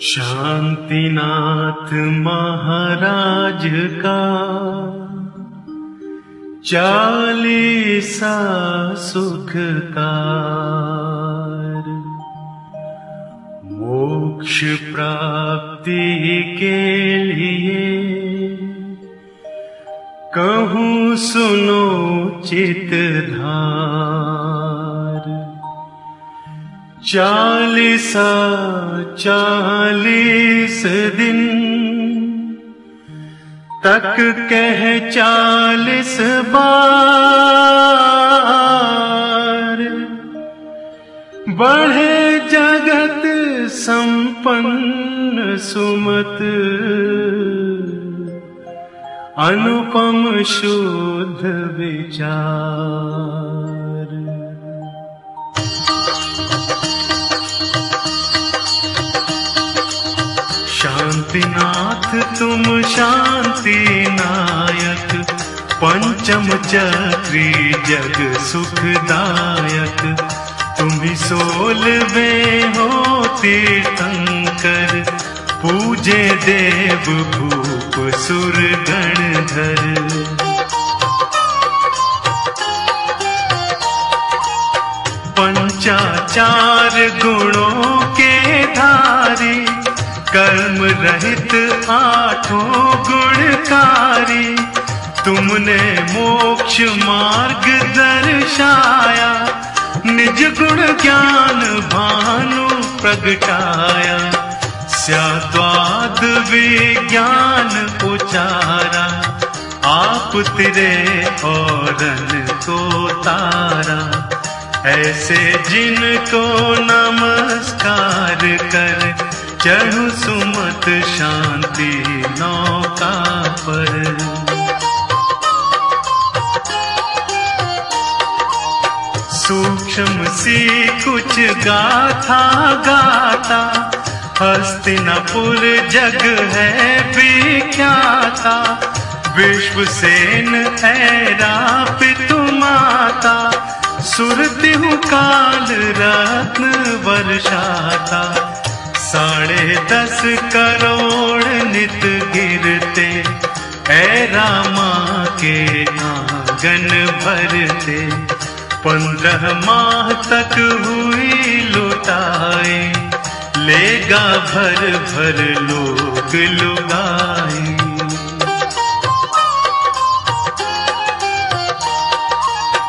शांतिनाथ महाराज का चालीसा सुख सुखकार। मोक्ष प्राप्ति के लिए कहूँ सुनो चित धार चालीसा चालीस दिन। तक कह चालीस बार। बढ़े जगत संपन्न सुमत। अनुपम शुद्ध विचार। शांतिनाथ तुम शांति नायक, पंचम चक्री जग सुखदायक। तुम ही सोलवे हो तीर्थंकर, पूजे देव भूप सुर गणधर पंचाचार गुणों के धारी कर्म रहित आठों गुणकारी, तुमने मोक्ष मार्ग दर्शाया, निज गुण ज्ञान भानु प्रगटाया स्याद्वाद विज्ञान उचारा, आप तिरे औरन को तारा, ऐसे जिनको नमस्कार कर चढ़ू सुमत शांति नौका पर। सूक्ष्म सी कुछ गाथा गाता हस्तिनापुर जग है विख्याता, विश्व सेन ऐरा पितु माता सुरति हूँ काल रत्न वर्षाता। साढ़े दस करोड़ नित गिरते। ऐ रामा के आँगन भरते। पंद्रह माह तक हुई लुटाई लेगा भर भर लोग लुगाए